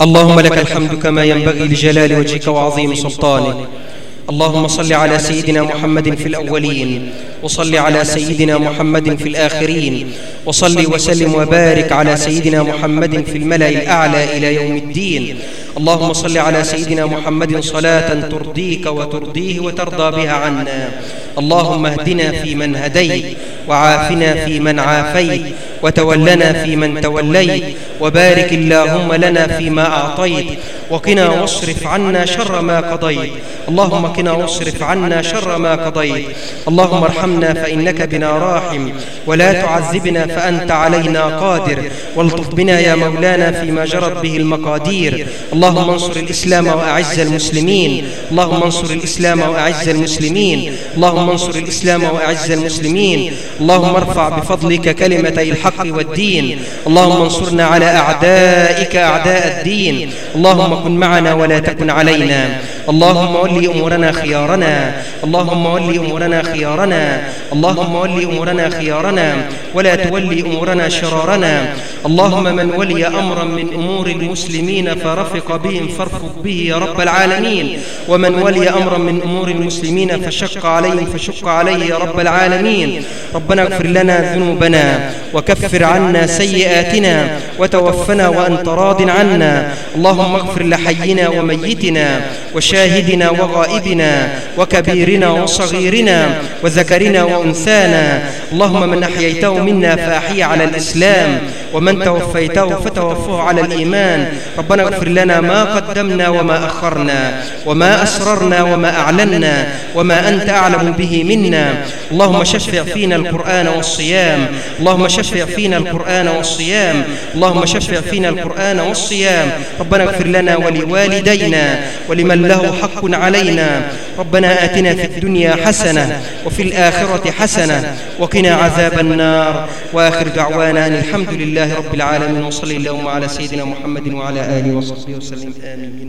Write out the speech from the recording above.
اللهم لك الحمد كما ينبغي لجلال وجهك وعظيم سلطانك. اللهم صل على سيدنا محمد في الأولين وصل على سيدنا محمد في الآخرين وصل وسلم وبارك على سيدنا محمد في الملأ الأعلى إلى يوم الدين. اللهم صل على سيدنا محمد صلاة ترضيك وترضيه وترضى بها عنا. اللهم اهدنا فيمن هديت. وعافنا فيمن عافيت وتولنا فيمن توليت وبارك اللهم لنا فيما أعطيت وقنا واصرف عنا شر ما قضيت. اللهم قنا واصرف عنا شر ما قضيت. اللهم ارحمنا فإنك بنا راحم. ولا تعذبنا فأنت علينا قادر. والطف بنا يا مولانا فيما جرت به المقادير. اللهم انصر الإسلام وأعز المسلمين. اللهم انصر الإسلام وأعز المسلمين. اللهم انصر الإسلام وأعز المسلمين. اللهم ارفع بفضلك كلمتي الحق والدين. اللهم انصرنا على أعدائك أعداء الدين اللهم كن معنا ولا تكن علينا. اللهم ولي أمورنا خيارنا. اللهم ولي أمورنا خيارنا. اللهم ولي أمورنا خيارنا. ولا تولي أمورنا شرارنا. اللهم من ولي أمرا من أمور المسلمين فرفق بهم. فارفق به يا رب العالمين. ومن ولي أمرا من أمور المسلمين فشق عليهم فشق عليه يا رب العالمين. ربنا اغفر لنا ذنوبنا وكفر عنا سيئاتنا وتوفنا وأنت راض عنا. اللهم اغفر لحينا وميتنا وشاهدنا وغائبنا وكبيرنا وصغيرنا وذكرنا وأنثانا اللهم من أحييته منا فأحيي على الإسلام ومن توفيته فتوفه على الإيمان. ربنا اغفر لنا ما قدمنا وما أخرنا وما أسررنا وما أعلنا وما أنت أعلم به منا. اللهم شفع فينا القرآن والصيام. اللهم شفع فينا القرآن والصيام. اللهم شفع فينا القرآن والصيام. ربنا اغفر لنا ولوالدينا ولمن له حق علينا. ربنا آتنا في الدنيا حسنة وفي الآخرة حسنة وقنا عذاب النار وآخر دعوانا أن الحمد لله رب العالمين وصلي اللهم على سيدنا محمد وعلى آله وصحبه وسلم. آمين.